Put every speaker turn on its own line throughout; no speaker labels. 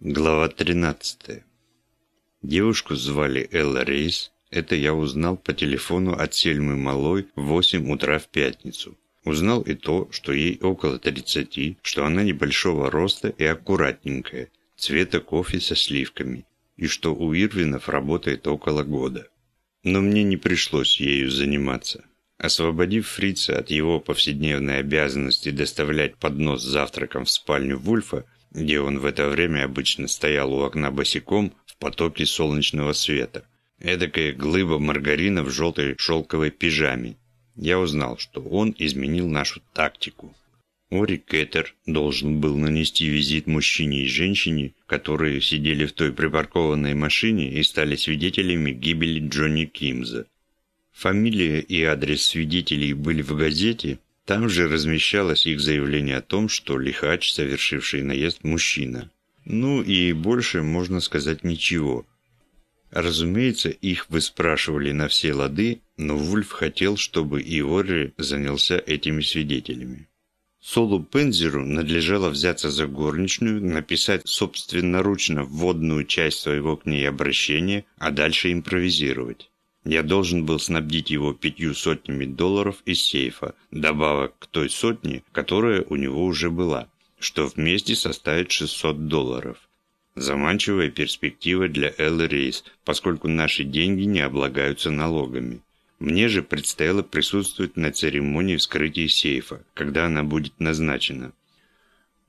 Глава 13. Девушку звали Элла Рейс. Это я узнал по телефону от Сельмы Малой в 8 утра в пятницу. Узнал и то, что ей около 30, что она небольшого роста и аккуратненькая, цвета кофе со сливками, и что у Ирвинов работает около года. Но мне не пришлось ею заниматься. Освободив фрица от его повседневной обязанности доставлять поднос с завтраком в спальню Вульфа, где он в это время обычно стоял у окна босиком в потоке солнечного света. Эдакая глыба маргарина в желтой шелковой пижаме. Я узнал, что он изменил нашу тактику. Ори Кеттер должен был нанести визит мужчине и женщине, которые сидели в той припаркованной машине и стали свидетелями гибели Джонни Кимза. Фамилия и адрес свидетелей были в газете, там же размещалось их заявление о том, что лихач, совершивший наезд, мужчина. Ну и больше можно сказать ничего. Разумеется, их выспрашивали на все лады, но Вульф хотел, чтобы Иори занялся этими свидетелями. Солу Пензеру надлежало взяться за горничную, написать собственноручно вводную часть своего к ней обращения, а дальше импровизировать. Я должен был снабдить его пятью сотнями долларов из сейфа, добавок к той сотне, которая у него уже была, что вместе составит 600 долларов. Заманчивая перспектива для Эллы Рейс, поскольку наши деньги не облагаются налогами. Мне же предстояло присутствовать на церемонии вскрытия сейфа, когда она будет назначена.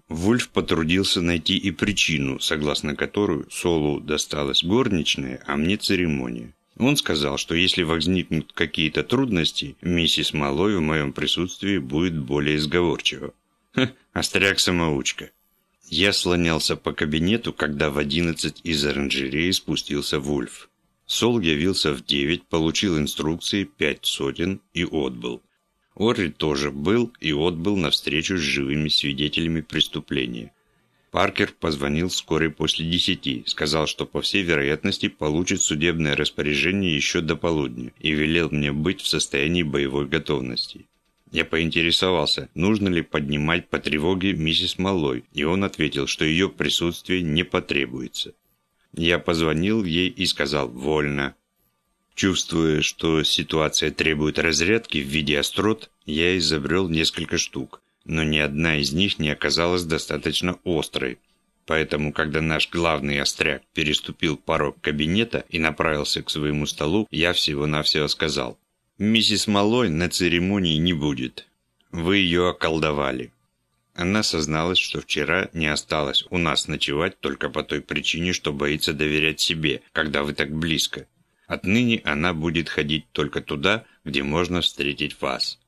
Вульф потрудился найти и причину, согласно которой Солу досталась горничная, а мне церемония. Он сказал, что если возникнут какие-то трудности, миссис Малой в моем присутствии будет более изговорчива. Ха, остряк-самоучка. Я слонялся по кабинету, когда в одиннадцать из оранжереи спустился Вульф. Сол явился в девять, получил инструкции пять сотен и отбыл. Орри тоже был и отбыл на встречу с живыми свидетелями преступления. Паркер позвонил вскоре после десяти, сказал, что по всей вероятности получит судебное распоряжение еще до полудня и велел мне быть в состоянии боевой готовности. Я поинтересовался, нужно ли поднимать по тревоге миссис Малой, и он ответил, что ее присутствие не потребуется. Я позвонил ей и сказал «вольно». Чувствуя, что ситуация требует разрядки в виде острот, я изобрел несколько штук но ни одна из них не оказалась достаточно острой. Поэтому, когда наш главный остряк переступил порог кабинета и направился к своему столу, я всего-навсего сказал, «Миссис Малой на церемонии не будет. Вы ее околдовали». Она созналась, что вчера не осталось у нас ночевать только по той причине, что боится доверять себе, когда вы так близко. Отныне она будет ходить только туда, где можно встретить вас.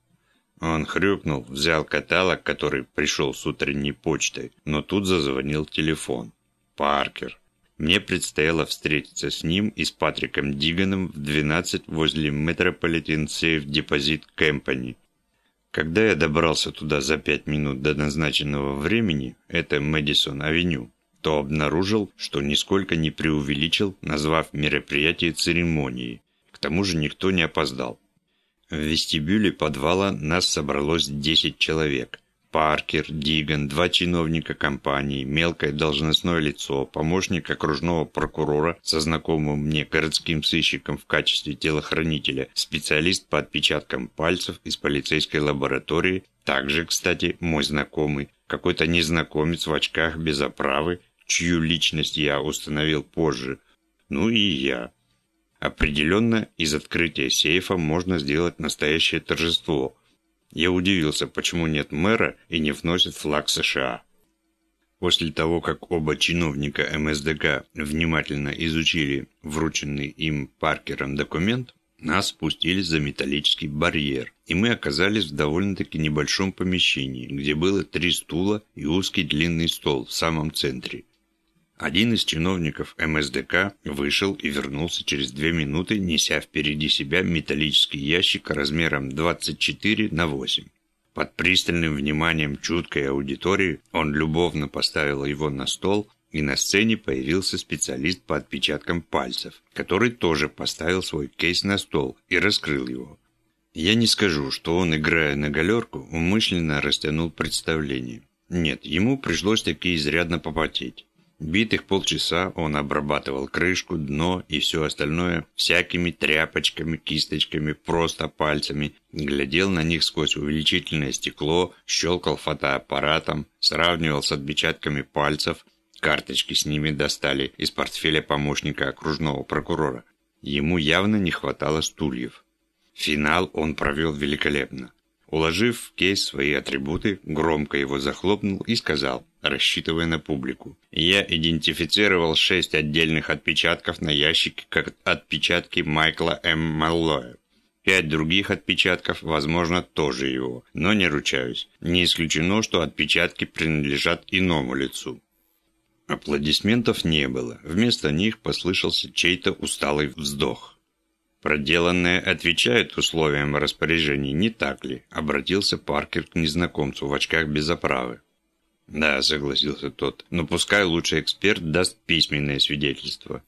Он хрюкнул, взял каталог, который пришел с утренней почтой, но тут зазвонил телефон. Паркер. Мне предстояло встретиться с ним и с Патриком Диганом в 12 возле Metropolitan Safe Deposit Company. Когда я добрался туда за пять минут до назначенного времени, это Мэдисон-авеню, то обнаружил, что нисколько не преувеличил, назвав мероприятие церемонией. К тому же никто не опоздал. В вестибюле подвала нас собралось 10 человек. Паркер, Диган, два чиновника компании, мелкое должностное лицо, помощник окружного прокурора со знакомым мне городским сыщиком в качестве телохранителя, специалист по отпечаткам пальцев из полицейской лаборатории, также, кстати, мой знакомый, какой-то незнакомец в очках без оправы, чью личность я установил позже, ну и я. Определенно, из открытия сейфа можно сделать настоящее торжество. Я удивился, почему нет мэра и не вносит флаг США. После того, как оба чиновника МСДК внимательно изучили врученный им Паркером документ, нас спустились за металлический барьер, и мы оказались в довольно-таки небольшом помещении, где было три стула и узкий длинный стол в самом центре. Один из чиновников МСДК вышел и вернулся через две минуты, неся впереди себя металлический ящик размером 24 на 8. Под пристальным вниманием чуткой аудитории он любовно поставил его на стол, и на сцене появился специалист по отпечаткам пальцев, который тоже поставил свой кейс на стол и раскрыл его. Я не скажу, что он, играя на галерку, умышленно растянул представление. Нет, ему пришлось таки изрядно попотеть. Битых полчаса он обрабатывал крышку, дно и все остальное всякими тряпочками, кисточками, просто пальцами, глядел на них сквозь увеличительное стекло, щелкал фотоаппаратом, сравнивал с отпечатками пальцев, карточки с ними достали из портфеля помощника окружного прокурора. Ему явно не хватало стульев. Финал он провел великолепно. Уложив в кейс свои атрибуты, громко его захлопнул и сказал, рассчитывая на публику. «Я идентифицировал шесть отдельных отпечатков на ящике как отпечатки Майкла М. Маллоя. Пять других отпечатков, возможно, тоже его, но не ручаюсь. Не исключено, что отпечатки принадлежат иному лицу». Аплодисментов не было. Вместо них послышался чей-то усталый вздох. «Проделанное отвечает условиям распоряжений, не так ли?» – обратился Паркер к незнакомцу в очках без оправы. «Да», – согласился тот, – «но пускай лучший эксперт даст письменное свидетельство».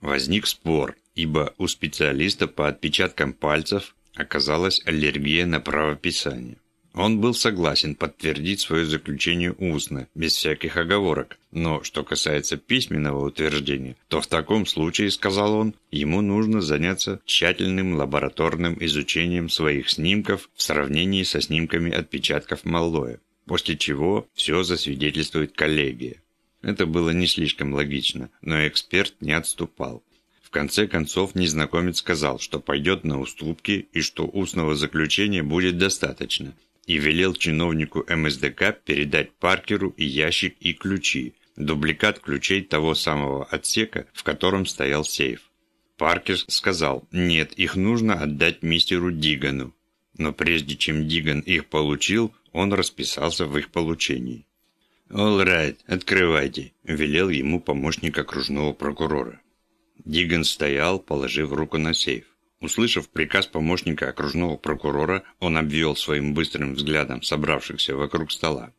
Возник спор, ибо у специалиста по отпечаткам пальцев оказалась аллергия на правописание. Он был согласен подтвердить свое заключение устно, без всяких оговорок. Но что касается письменного утверждения, то в таком случае, сказал он, ему нужно заняться тщательным лабораторным изучением своих снимков в сравнении со снимками отпечатков Маллоя, после чего все засвидетельствует коллегия. Это было не слишком логично, но эксперт не отступал. В конце концов, незнакомец сказал, что пойдет на уступки и что устного заключения будет достаточно – и велел чиновнику МСДК передать Паркеру и ящик и ключи, дубликат ключей того самого отсека, в котором стоял сейф. Паркер сказал, нет, их нужно отдать мистеру Дигану. Но прежде чем Диган их получил, он расписался в их получении. «All right, открывайте», – велел ему помощник окружного прокурора. Диган стоял, положив руку на сейф. Услышав приказ помощника окружного прокурора, он обвел своим быстрым взглядом собравшихся вокруг стола.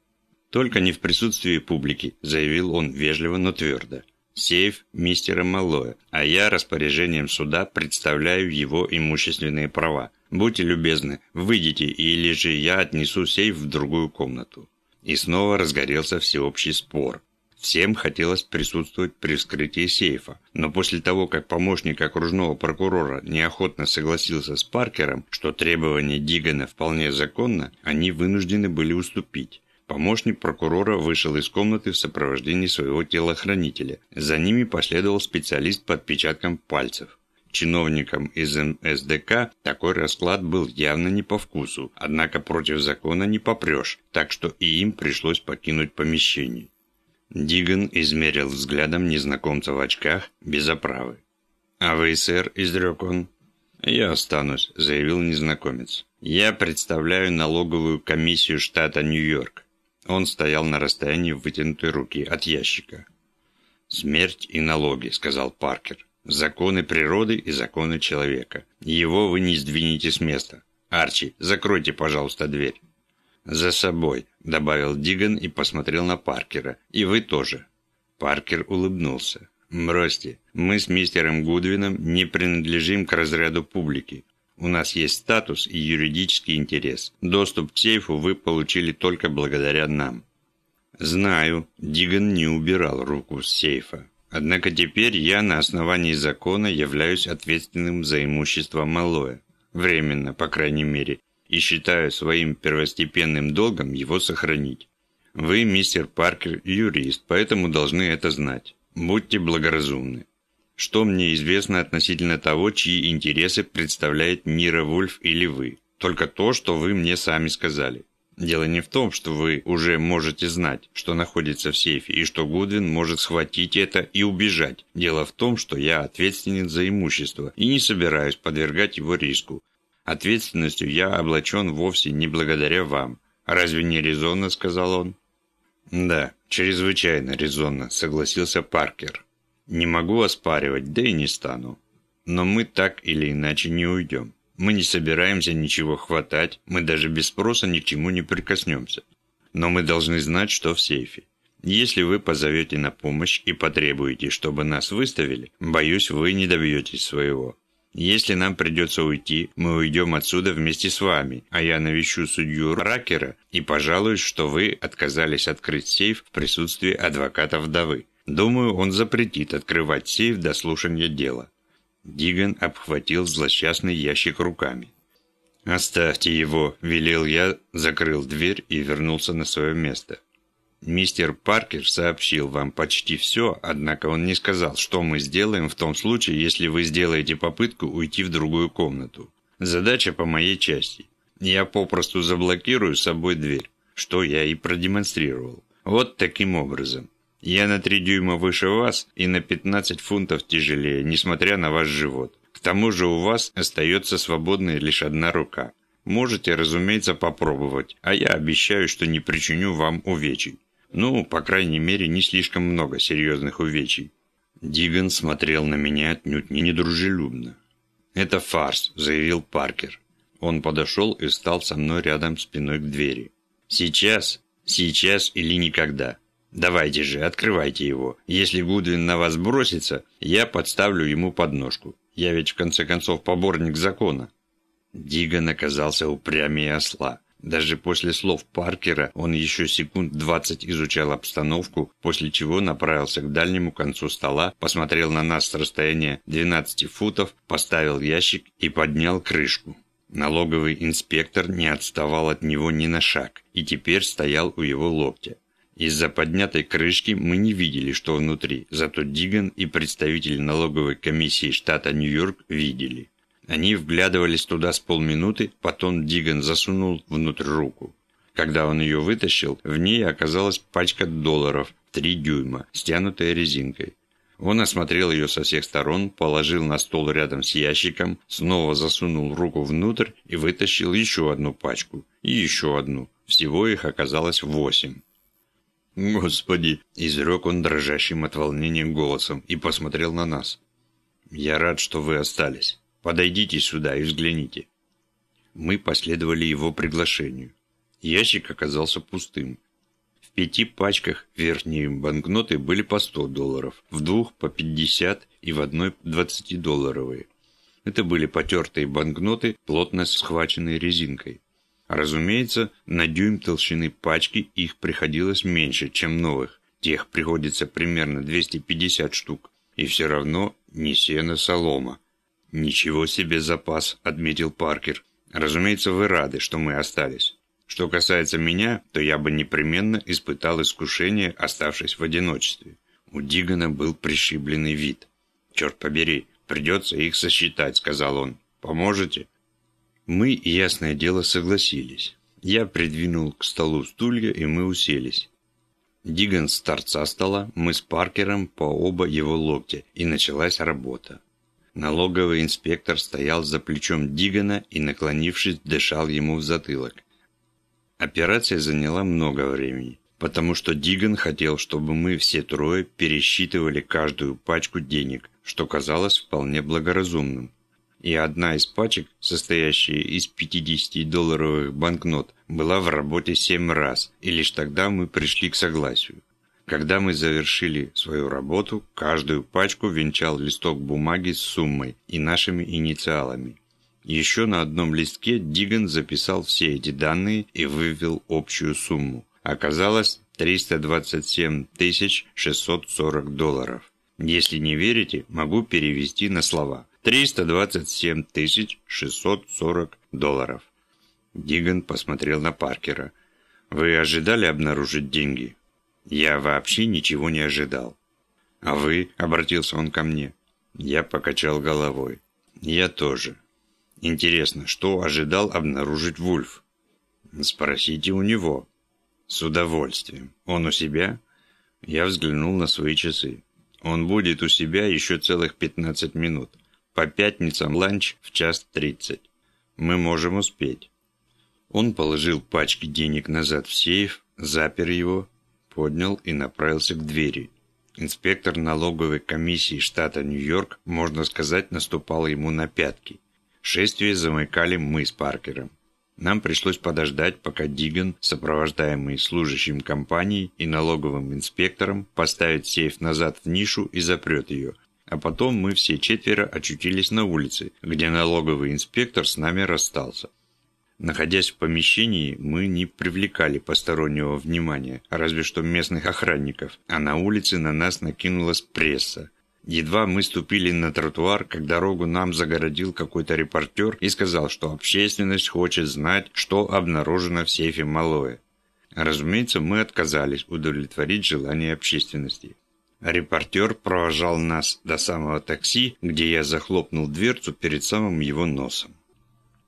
«Только не в присутствии публики», – заявил он вежливо, но твердо. «Сейф мистера Малоя, а я распоряжением суда представляю его имущественные права. Будьте любезны, выйдите, или же я отнесу сейф в другую комнату». И снова разгорелся всеобщий спор. Всем хотелось присутствовать при вскрытии сейфа, но после того, как помощник окружного прокурора неохотно согласился с Паркером, что требование Дигана вполне законно, они вынуждены были уступить. Помощник прокурора вышел из комнаты в сопровождении своего телохранителя. За ними последовал специалист по отпечаткам пальцев. Чиновникам из МСДК такой расклад был явно не по вкусу, однако против закона не попрешь, так что и им пришлось покинуть помещение. Диган измерил взглядом незнакомца в очках, без оправы. «А вы, сэр?» – изрек он. «Я останусь», – заявил незнакомец. «Я представляю налоговую комиссию штата Нью-Йорк». Он стоял на расстоянии вытянутой руки от ящика. «Смерть и налоги», – сказал Паркер. «Законы природы и законы человека. Его вы не сдвинете с места. Арчи, закройте, пожалуйста, дверь». «За собой», – добавил Диган и посмотрел на Паркера. «И вы тоже». Паркер улыбнулся. «Бросьте, мы с мистером Гудвином не принадлежим к разряду публики. У нас есть статус и юридический интерес. Доступ к сейфу вы получили только благодаря нам». «Знаю», – Диган не убирал руку с сейфа. «Однако теперь я на основании закона являюсь ответственным за имущество Малоя. Временно, по крайней мере, и считаю своим первостепенным долгом его сохранить. Вы, мистер Паркер, юрист, поэтому должны это знать. Будьте благоразумны. Что мне известно относительно того, чьи интересы представляет Мира Вульф или вы? Только то, что вы мне сами сказали. Дело не в том, что вы уже можете знать, что находится в сейфе, и что Гудвин может схватить это и убежать. Дело в том, что я ответственен за имущество и не собираюсь подвергать его риску, Ответственностью я облачен вовсе не благодаря вам. Разве не резонно, сказал он? Да, чрезвычайно резонно, согласился Паркер. Не могу оспаривать, да и не стану. Но мы так или иначе не уйдем. Мы не собираемся ничего хватать, мы даже без спроса ни к чему не прикоснемся. Но мы должны знать, что в сейфе. Если вы позовете на помощь и потребуете, чтобы нас выставили, боюсь, вы не добьетесь своего. Если нам придется уйти, мы уйдем отсюда вместе с вами, а я навещу судью Ракера и пожалуюсь, что вы отказались открыть сейф в присутствии адвоката вдовы. Думаю, он запретит открывать сейф до слушания дела. Диган обхватил злосчастный ящик руками. «Оставьте его», – велел я, закрыл дверь и вернулся на свое место. Мистер Паркер сообщил вам почти все, однако он не сказал, что мы сделаем в том случае, если вы сделаете попытку уйти в другую комнату. Задача по моей части. Я попросту заблокирую с собой дверь, что я и продемонстрировал. Вот таким образом. Я на три дюйма выше вас и на 15 фунтов тяжелее, несмотря на ваш живот. К тому же у вас остается свободной лишь одна рука. Можете, разумеется, попробовать, а я обещаю, что не причиню вам увечий. Ну, по крайней мере, не слишком много серьезных увечий. Диган смотрел на меня отнюдь не недружелюбно. «Это фарс», – заявил Паркер. Он подошел и стал со мной рядом спиной к двери. «Сейчас, сейчас или никогда. Давайте же, открывайте его. Если Гудвин на вас бросится, я подставлю ему подножку. Я ведь в конце концов поборник закона». Диган оказался упрямее осла. Даже после слов Паркера он еще секунд двадцать изучал обстановку, после чего направился к дальнему концу стола, посмотрел на нас с расстояния 12 футов, поставил ящик и поднял крышку. Налоговый инспектор не отставал от него ни на шаг и теперь стоял у его локтя. Из-за поднятой крышки мы не видели, что внутри, зато Диган и представитель налоговой комиссии штата Нью-Йорк видели. Они вглядывались туда с полминуты, потом Диган засунул внутрь руку. Когда он ее вытащил, в ней оказалась пачка долларов, три дюйма, стянутая резинкой. Он осмотрел ее со всех сторон, положил на стол рядом с ящиком, снова засунул руку внутрь и вытащил еще одну пачку. И еще одну. Всего их оказалось восемь. «Господи!» – изрек он дрожащим от волнения голосом и посмотрел на нас. «Я рад, что вы остались. Подойдите сюда и взгляните». Мы последовали его приглашению. Ящик оказался пустым. В пяти пачках верхние банкноты были по 100 долларов, в двух по 50 и в одной 20-долларовые. Это были потертые банкноты, плотно схваченные резинкой. Разумеется, на дюйм толщины пачки их приходилось меньше, чем новых. Тех приходится примерно 250 штук. И все равно не сено солома. «Ничего себе запас», — отметил Паркер. «Разумеется, вы рады, что мы остались. Что касается меня, то я бы непременно испытал искушение, оставшись в одиночестве». У Дигана был пришибленный вид. «Черт побери, придется их сосчитать», — сказал он. «Поможете?» Мы, ясное дело, согласились. Я придвинул к столу стулья, и мы уселись. Диган с торца стола, мы с Паркером по оба его локтя, и началась работа. Налоговый инспектор стоял за плечом Дигана и, наклонившись, дышал ему в затылок. Операция заняла много времени, потому что Диган хотел, чтобы мы все трое пересчитывали каждую пачку денег, что казалось вполне благоразумным и одна из пачек, состоящая из 50-долларовых банкнот, была в работе семь раз, и лишь тогда мы пришли к согласию. Когда мы завершили свою работу, каждую пачку венчал листок бумаги с суммой и нашими инициалами. Еще на одном листке Диган записал все эти данные и вывел общую сумму. Оказалось 327 640 долларов. Если не верите, могу перевести на слова. 327 640 долларов. Диган посмотрел на Паркера. «Вы ожидали обнаружить деньги?» «Я вообще ничего не ожидал». «А вы?» – обратился он ко мне. Я покачал головой. «Я тоже. Интересно, что ожидал обнаружить Вульф?» «Спросите у него». «С удовольствием. Он у себя?» Я взглянул на свои часы. «Он будет у себя еще целых 15 минут. По пятницам ланч в час тридцать. Мы можем успеть. Он положил пачки денег назад в сейф, запер его, поднял и направился к двери. Инспектор налоговой комиссии штата Нью-Йорк, можно сказать, наступал ему на пятки. Шествие замыкали мы с Паркером. Нам пришлось подождать, пока Диган, сопровождаемый служащим компании и налоговым инспектором, поставит сейф назад в нишу и запрет ее, а потом мы все четверо очутились на улице, где налоговый инспектор с нами расстался. Находясь в помещении, мы не привлекали постороннего внимания, разве что местных охранников, а на улице на нас накинулась пресса. Едва мы ступили на тротуар, как дорогу нам загородил какой-то репортер и сказал, что общественность хочет знать, что обнаружено в сейфе Малоя. Разумеется, мы отказались удовлетворить желание общественности. Репортер провожал нас до самого такси, где я захлопнул дверцу перед самым его носом.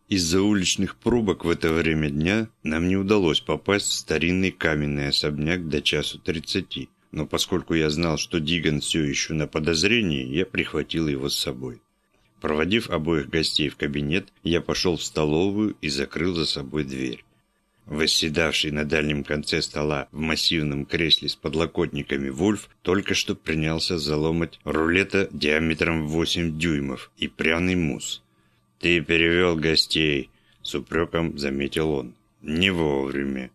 Из-за уличных пробок в это время дня нам не удалось попасть в старинный каменный особняк до часу тридцати, но поскольку я знал, что Диган все еще на подозрении, я прихватил его с собой. Проводив обоих гостей в кабинет, я пошел в столовую и закрыл за собой дверь. Восседавший на дальнем конце стола в массивном кресле с подлокотниками Вульф только что принялся заломать рулета диаметром в 8 дюймов и пряный мусс. «Ты перевел гостей», — с упреком заметил он. «Не вовремя».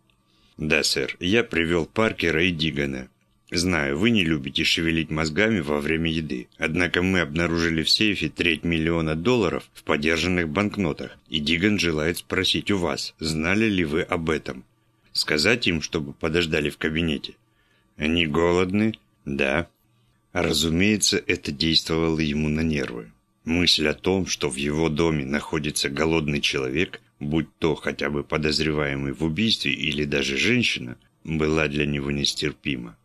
«Да, сэр, я привел Паркера и Дигана. Знаю, вы не любите шевелить мозгами во время еды, однако мы обнаружили в сейфе треть миллиона долларов в подержанных банкнотах, и Диган желает спросить у вас, знали ли вы об этом. Сказать им, чтобы подождали в кабинете. Они голодны? Да. Разумеется, это действовало ему на нервы. Мысль о том, что в его доме находится голодный человек, будь то хотя бы подозреваемый в убийстве или даже женщина, была для него нестерпима.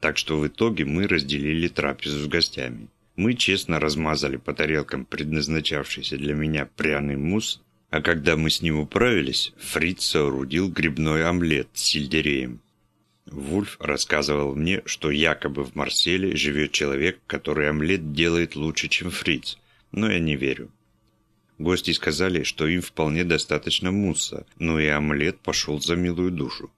Так что в итоге мы разделили трапезу с гостями. Мы честно размазали по тарелкам предназначавшийся для меня пряный мусс, а когда мы с ним управились, Фриц соорудил грибной омлет с сельдереем. Вульф рассказывал мне, что якобы в Марселе живет человек, который омлет делает лучше, чем Фриц, но я не верю. Гости сказали, что им вполне достаточно мусса, но и омлет пошел за милую душу.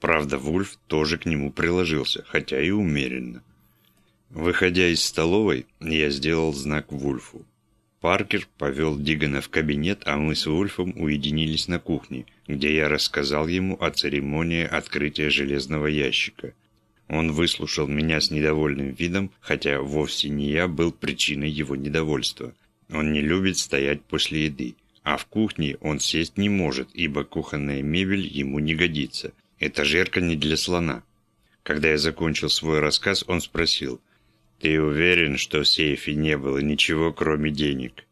Правда, Вульф тоже к нему приложился, хотя и умеренно. Выходя из столовой, я сделал знак Вульфу. Паркер повел Дигана в кабинет, а мы с Вульфом уединились на кухне, где я рассказал ему о церемонии открытия железного ящика. Он выслушал меня с недовольным видом, хотя вовсе не я был причиной его недовольства. Он не любит стоять после еды, а в кухне он сесть не может, ибо кухонная мебель ему не годится. Этажерка не для слона. Когда я закончил свой рассказ, он спросил, «Ты уверен, что в сейфе не было ничего, кроме денег?»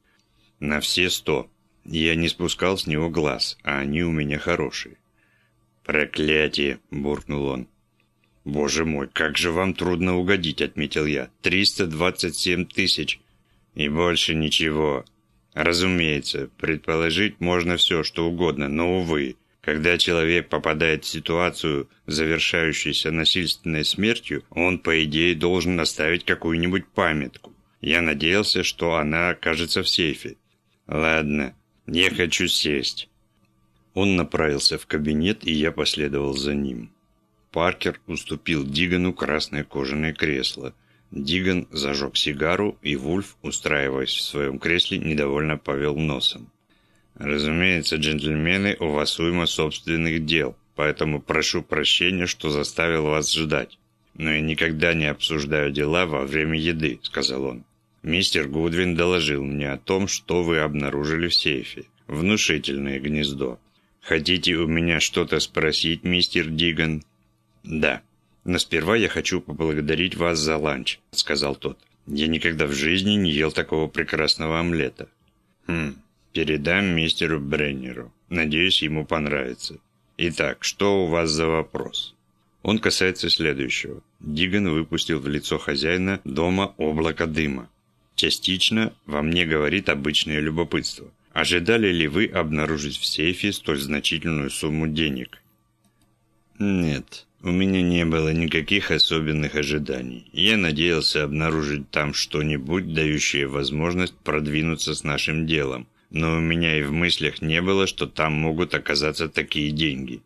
«На все сто. Я не спускал с него глаз, а они у меня хорошие». «Проклятие!» – буркнул он. «Боже мой, как же вам трудно угодить», — отметил я. «Триста двадцать семь тысяч. И больше ничего. Разумеется, предположить можно все, что угодно, но, увы, когда человек попадает в ситуацию, завершающуюся насильственной смертью, он, по идее, должен оставить какую-нибудь памятку. Я надеялся, что она окажется в сейфе. Ладно, я хочу сесть». Он направился в кабинет, и я последовал за ним. Паркер уступил Дигану красное кожаное кресло. Диган зажег сигару, и Вульф, устраиваясь в своем кресле, недовольно повел носом. «Разумеется, джентльмены, у вас уйма собственных дел, поэтому прошу прощения, что заставил вас ждать. Но я никогда не обсуждаю дела во время еды», — сказал он. «Мистер Гудвин доложил мне о том, что вы обнаружили в сейфе. Внушительное гнездо. Хотите у меня что-то спросить, мистер Диган?» «Да. Но сперва я хочу поблагодарить вас за ланч», — сказал тот. «Я никогда в жизни не ел такого прекрасного омлета». «Хм, передам мистеру Бреннеру. Надеюсь, ему понравится. Итак, что у вас за вопрос?» Он касается следующего. Диган выпустил в лицо хозяина дома облако дыма. Частично во мне говорит обычное любопытство. Ожидали ли вы обнаружить в сейфе столь значительную сумму денег? Нет. У меня не было никаких особенных ожиданий. Я надеялся обнаружить там что-нибудь, дающее возможность продвинуться с нашим делом. Но у меня и в мыслях не было, что там могут оказаться такие деньги.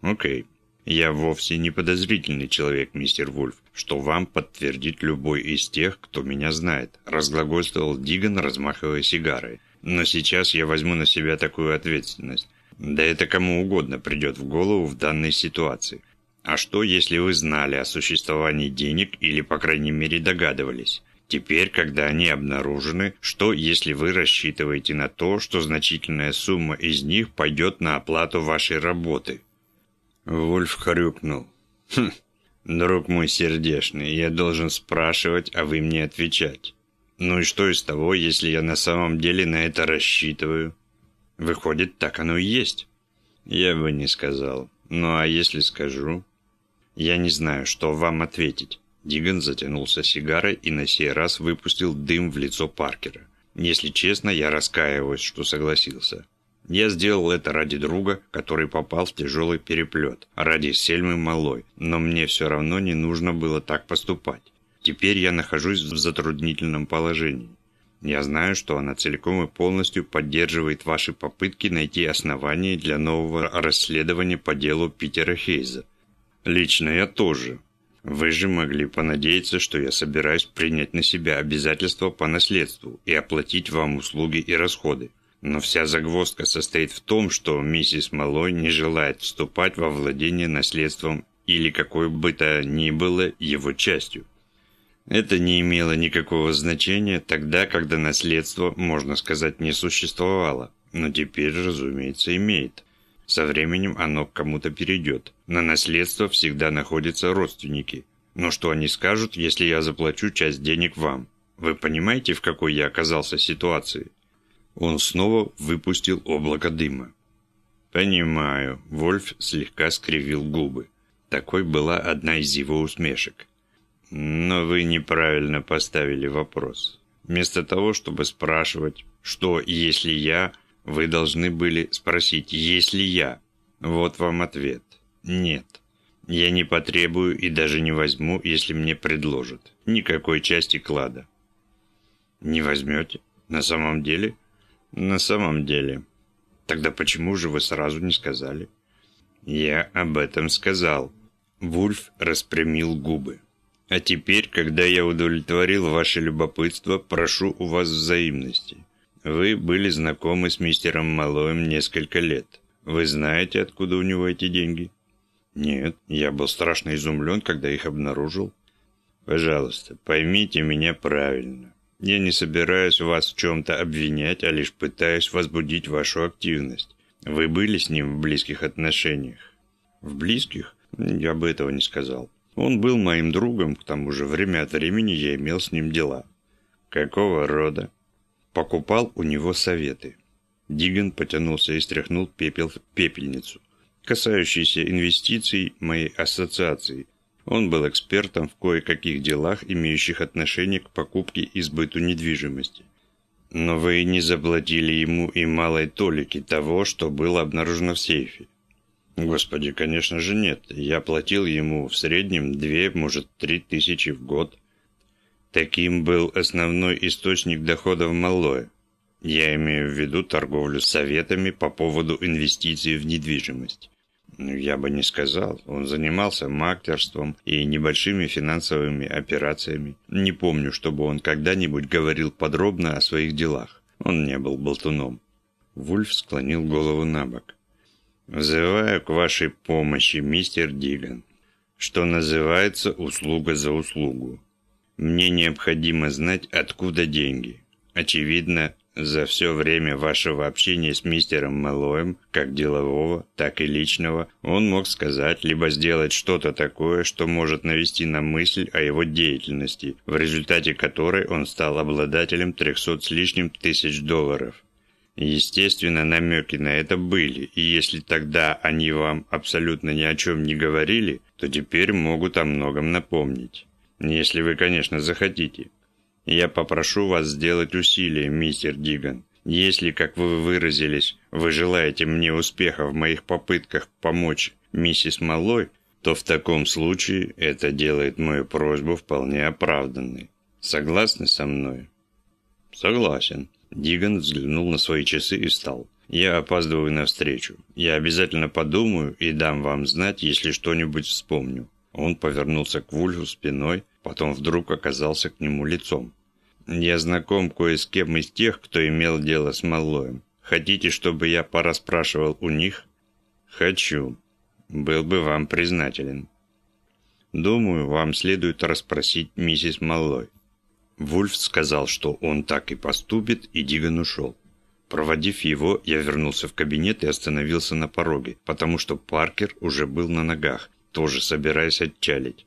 Окей. Я вовсе не подозрительный человек, мистер Вульф, что вам подтвердит любой из тех, кто меня знает, разглагольствовал Диган, размахивая сигарой. Но сейчас я возьму на себя такую ответственность. Да это кому угодно придет в голову в данной ситуации. А что, если вы знали о существовании денег или, по крайней мере, догадывались? Теперь, когда они обнаружены, что если вы рассчитываете на то, что значительная сумма из них пойдет на оплату вашей работы? Вольф хрюкнул. Хм, друг мой сердечный, я должен спрашивать, а вы мне отвечать. Ну и что из того, если я на самом деле на это рассчитываю? Выходит, так оно и есть. Я бы не сказал. Ну а если скажу? Я не знаю, что вам ответить. Диган затянулся сигарой и на сей раз выпустил дым в лицо Паркера. Если честно, я раскаиваюсь, что согласился. Я сделал это ради друга, который попал в тяжелый переплет, ради Сельмы Малой, но мне все равно не нужно было так поступать. Теперь я нахожусь в затруднительном положении. Я знаю, что она целиком и полностью поддерживает ваши попытки найти основания для нового расследования по делу Питера Хейза. Лично я тоже, вы же могли понадеяться, что я собираюсь принять на себя обязательства по наследству и оплатить вам услуги и расходы. Но вся загвоздка состоит в том, что миссис Малой не желает вступать во владение наследством или какой бы то ни было его частью. Это не имело никакого значения тогда, когда наследство, можно сказать, не существовало, но теперь, разумеется, имеет. Со временем оно к кому-то перейдет. На наследство всегда находятся родственники. Но что они скажут, если я заплачу часть денег вам? Вы понимаете, в какой я оказался ситуации? Он снова выпустил облако дыма. «Понимаю», — Вольф слегка скривил губы. Такой была одна из его усмешек. «Но вы неправильно поставили вопрос. Вместо того, чтобы спрашивать, что если я, вы должны были спросить, есть ли я? Вот вам ответ. Нет. Я не потребую и даже не возьму, если мне предложат. Никакой части клада. Не возьмете? На самом деле? На самом деле. Тогда почему же вы сразу не сказали? Я об этом сказал. Вульф распрямил губы. А теперь, когда я удовлетворил ваше любопытство, прошу у вас взаимности. Вы были знакомы с мистером Малоем несколько лет. Вы знаете, откуда у него эти деньги? Нет, я был страшно изумлен, когда их обнаружил. Пожалуйста, поймите меня правильно. Я не собираюсь вас в чем-то обвинять, а лишь пытаюсь возбудить вашу активность. Вы были с ним в близких отношениях? В близких? Я бы этого не сказал. Он был моим другом, к тому же время от времени я имел с ним дела. Какого рода? Покупал у него советы. Диган потянулся и стряхнул пепел в пепельницу, касающийся инвестиций моей ассоциации. Он был экспертом в кое-каких делах, имеющих отношение к покупке и сбыту недвижимости. Но вы не заплатили ему и малой толики того, что было обнаружено в сейфе. Господи, конечно же нет. Я платил ему в среднем две, может, три тысячи в год. Таким был основной источник доходов Маллоя. Я имею в виду торговлю советами по поводу инвестиций в недвижимость. Ну, я бы не сказал. Он занимался мактерством и небольшими финансовыми операциями. Не помню, чтобы он когда-нибудь говорил подробно о своих делах. Он не был болтуном. Вульф склонил голову на бок. «Взываю к вашей помощи, мистер Диган. Что называется услуга за услугу. Мне необходимо знать, откуда деньги. Очевидно, за все время вашего общения с мистером Мэллоем, как делового, так и личного, он мог сказать либо сделать что-то такое, что может навести на мысль о его деятельности, в результате которой он стал обладателем 300 с лишним тысяч долларов. Естественно, намеки на это были, и если тогда они вам абсолютно ни о чем не говорили, то теперь могут о многом напомнить. Если вы, конечно, захотите. Я попрошу вас сделать усилие, мистер Диган. Если, как вы выразились, вы желаете мне успеха в моих попытках помочь миссис Малой, то в таком случае это делает мою просьбу вполне оправданной. Согласны со мной? Согласен. Диган взглянул на свои часы и встал. Я опаздываю на встречу. Я обязательно подумаю и дам вам знать, если что-нибудь вспомню. Он повернулся к Вульфу спиной, потом вдруг оказался к нему лицом. «Я знаком кое с кем из тех, кто имел дело с Маллоем. Хотите, чтобы я пораспрашивал у них?» «Хочу. Был бы вам признателен». «Думаю, вам следует расспросить миссис Маллой». Вульф сказал, что он так и поступит, и Диган ушел. Проводив его, я вернулся в кабинет и остановился на пороге, потому что Паркер уже был на ногах, тоже собираясь отчалить.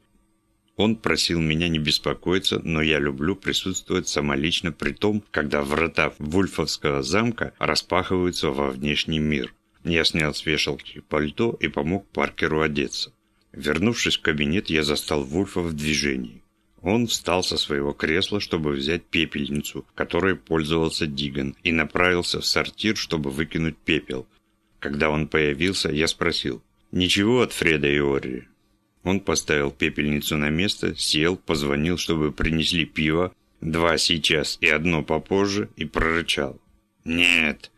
Он просил меня не беспокоиться, но я люблю присутствовать самолично при том, когда врата Вульфовского замка распахиваются во внешний мир. Я снял с вешалки пальто и помог Паркеру одеться. Вернувшись в кабинет, я застал Вульфа в движении. Он встал со своего кресла, чтобы взять пепельницу, которой пользовался Диган, и направился в сортир, чтобы выкинуть пепел. Когда он появился, я спросил, «Ничего от Фреда и Орри?» Он поставил пепельницу на место, сел, позвонил, чтобы принесли пиво, два сейчас и одно попозже, и прорычал. «Нет!»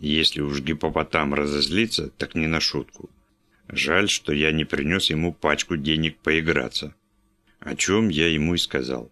Если уж гипопотам разозлится, так не на шутку. Жаль, что я не принес ему пачку денег поиграться. О чем я ему и сказал.